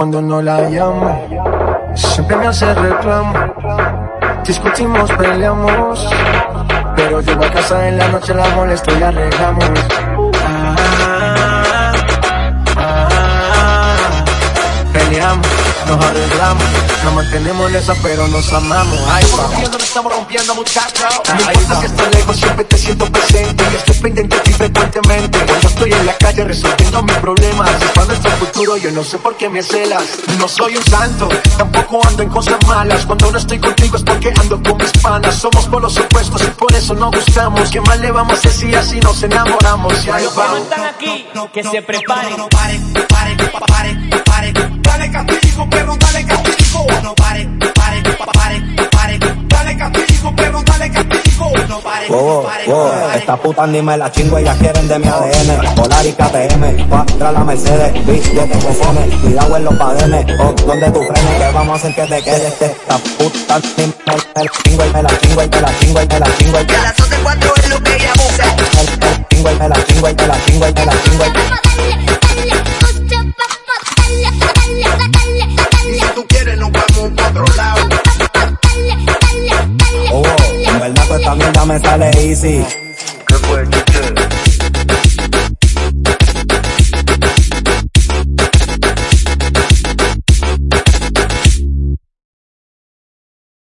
cuando no la llamo. Siempre me hace reclamo. Discutimos, peleamos. Pero llego a casa en la noche, la molesto y arreglamos. Ah, ah, ah. peleamos, nos arreglamos. Nos mantenemos en esa, pero nos amamos. Ahí Estamos rompiendo, no estamos rompiendo, muchachos. No importa si estoy lejos, siempre te siento presente. Calle resolviendo mis problemas. Cuando el futuro, yo no sé por qué me celas. No soy un santo, tampoco ando en cosas malas. Cuando no estoy contigo es porque ando con mis panas. Somos polos opuestos y por eso nos gustamos. ¿Qué más le vamos a hacer si así nos enamoramos? Y ahí Los que no vamos. están aquí, que se preparen. No pare, pare, Wow, wow, esta puta ni me la chingo, ellas quieren de mi ADN Polar y KTM, cuatro la Mercedes. Bitch, yo te conforme, cuidado en los padenes Oh, donde tú frenes, que vamos a hacer que te quedes Esta puta ni me la chingo y me la chingo y me la chingo y me la chingo. Y me la Las de cuatro es lo que ella busca. chingo y me la chingo y me la chingo y me la chingo esta mierda me sale easy.